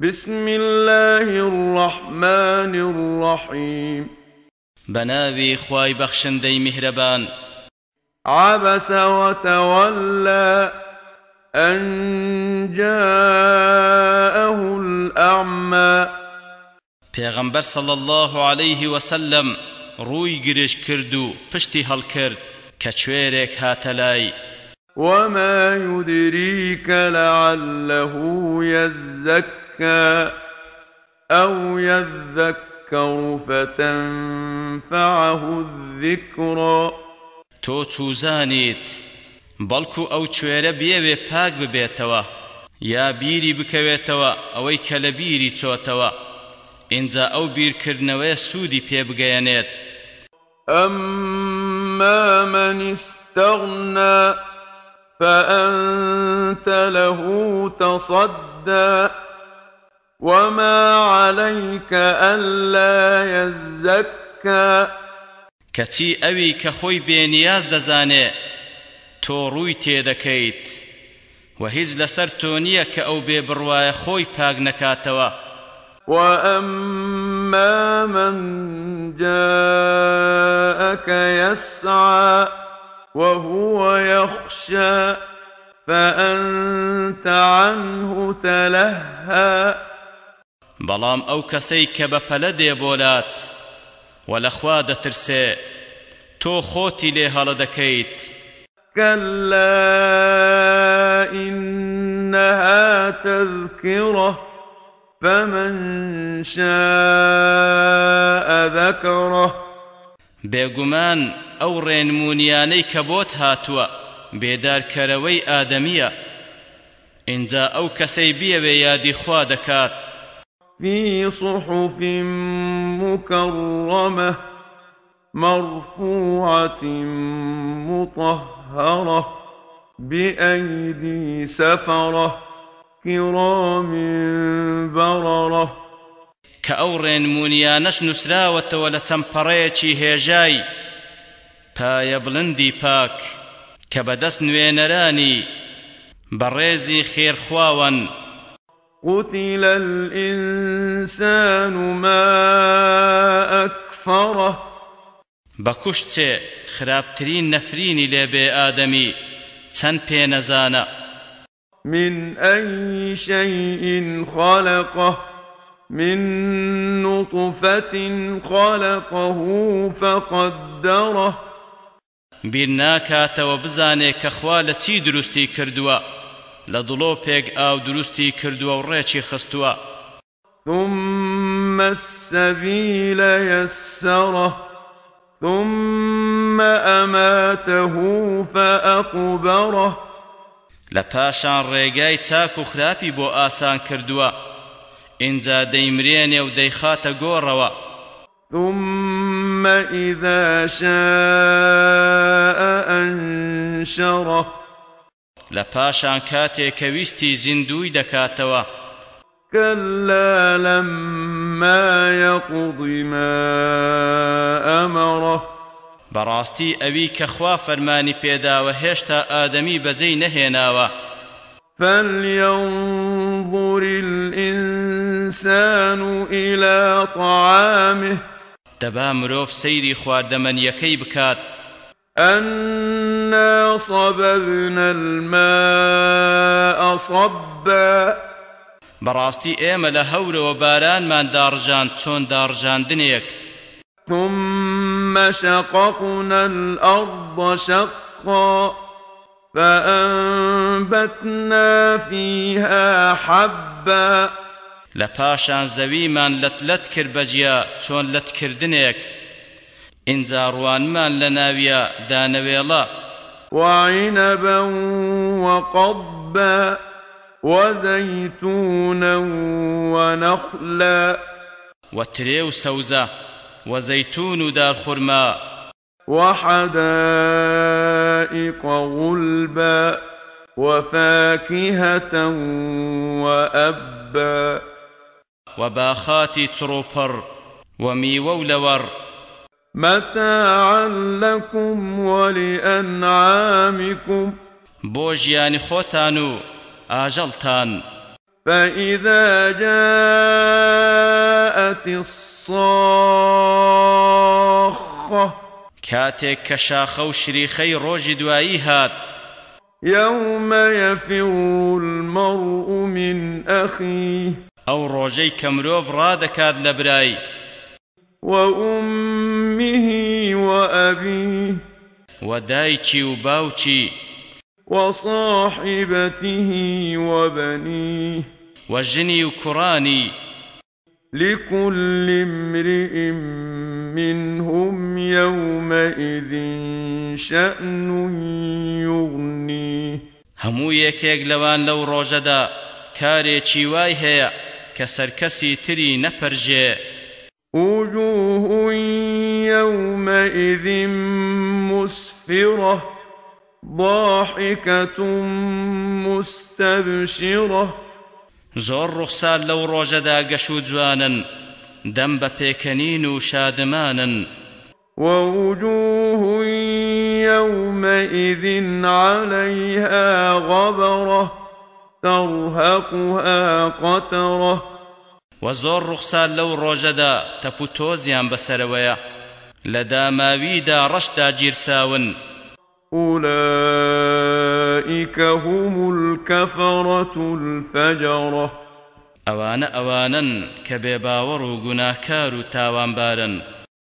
بسم الله الرحمن الرحيم. بناوي خواي بخشندي مهربان عبس وتولى أن جاءه الأعمى. پیغمبر صلى الله عليه وسلم روي گرش كردو پشتی هل کرد كچويرك هاتلاي وما يدريك لعله يزكى أو يذكر فتنفعه الذكرى تو توزانيت ئەو کوێرە بێوێ پاک ببێتەوە یا بیری بکەوێتەوە ئەوەی کە لە بیری چۆتەوە. ئینجا ئەو بیرکردنەوەی سوودی پێ بگەیەنێت. أما من استغنى فأنت له تصدى وما عليك ألا يزكى کەچی ئەوی کە خۆی بێنیاز دەزانێ تۆ ڕووی تێدەکەیت. و هیچ لەسەر تۆ نییە کە ئەو بێ بڕوایە خۆی پاک نەکاتەوە. وأما من جاءك يسعى وهو يخشى فأنت عنه تلهى بەڵام ئەو کەسەی کە بەپەلە دێبۆلات و لەخوا دەترسێ تۆ خۆتی لێ هەڵە دەکەیت. كلا إنها تذكرة فمن شاء ذكره. بێگومان ئەو ڕێنمونیانەی کە بۆت هاتووە بێدارکەرەوەی ئادەمیە. اینجا ئەو کەسەی بیەوێ یادی خوا دەکات. في صحف مكرمة مرفوعة مطهرة بأيدي سفرة كرام بررة. کە ئەو ڕێنمونیانەش نووسراوەتەوە لە چەمپەڕەیەکی هێژای پایە بڵندی پاک کە بەدەست نوێنەرانی بەڕێزی خێرخواون قتل الإنسان ما أكفره. بەکوشتێ خراپترین نەفرینی لێبێ ئادەمی چەند پێنەزانە من أي شيء خلقه؟ من نطفة خلقه فقدره. بیر ناکاتەوە بزانێ کە خوا لە چی دروستی کردووە. لە دڵۆ پێک ئاو دروستی کردووە و ڕێکی خستووە. ثم السبيل يسره ثم أماته فأقبره. لە پاشان ڕێگای چاک و خراپی بۆ ئاسان کردووە. ئینجا دەیمرێنێ و دەیخاتە گۆڕەوە. ثم إذا شاء أنشره. لە پاشان کاتێک کە ویستی زیندوی دەکاتەوە. كلا لما يقض ما أمره. براستي أبي كخوا فرماني بيدا وهشتا آدمي بزي نهيناوا فلينظر الإنسان إلى طعامه. دبا مروف سيري خواردمن يكي بكات أنا صببنا الماء صبا. بەڕاستی ئێمە لە هەورەوە بارانمان داڕژان چۆن داڕژاندنێک ثم شققنا الأرض شقا. فأنبتنا فيها حبا. لە پاشان زەویمان لەتلەت کرد بەجیا چۆن لەتکردنێک ئینجا ڕوانمان لە ناویە دانەوێڵە وعنبا وقضبا وزيتونا ونخلا. وترێ و سەوزە وەزەیتون و دارخورما وحدائق غلبا وفاكهة وأبا. وباخاتی چڕۆپەڕ ومیوە و لەوەڕ متاعا لكم ولأنعامكم. بۆ ژیانی خۆتان و ئاژەڵتان فإذا جاءت الصاخة کاتێک کە شاخە و شریخەی ڕۆژی دوایی هات يوم يفر المرء من أخيه. کە مرۆڤ ڕادەکات لە برای. وأمة وأبيه و دایکی و باوکی وصاحبته وبنيه و ژنی و کوڕانی لكل امرئ منهم يومئذ شأن يغنيه. هەموو یەکێک لەوان لەو ڕۆژەدا کارێکی وای هەیە کە سەرکەسی تری نەپەرژێ. وجوه يومئذ مسفرة ضاحكة مستبشرة. زۆر ڕوخسار لەو ڕۆژەدا گەش و جوانن دەم بە پێکەنین و شادمانن. ووجوه يومئذ عليها غبرة ترهقها قترة. و زۆر ڕوخسار لەو ڕۆژەدا تەپ و تۆزیان بەسەرەوەیە. لە داماویدا ڕەشدا گیرساون أولئك هم الكفرة الفجرة. ئەوانە ئەوانن کە بێباوەڕ و گوناهکار و تاوانبارن.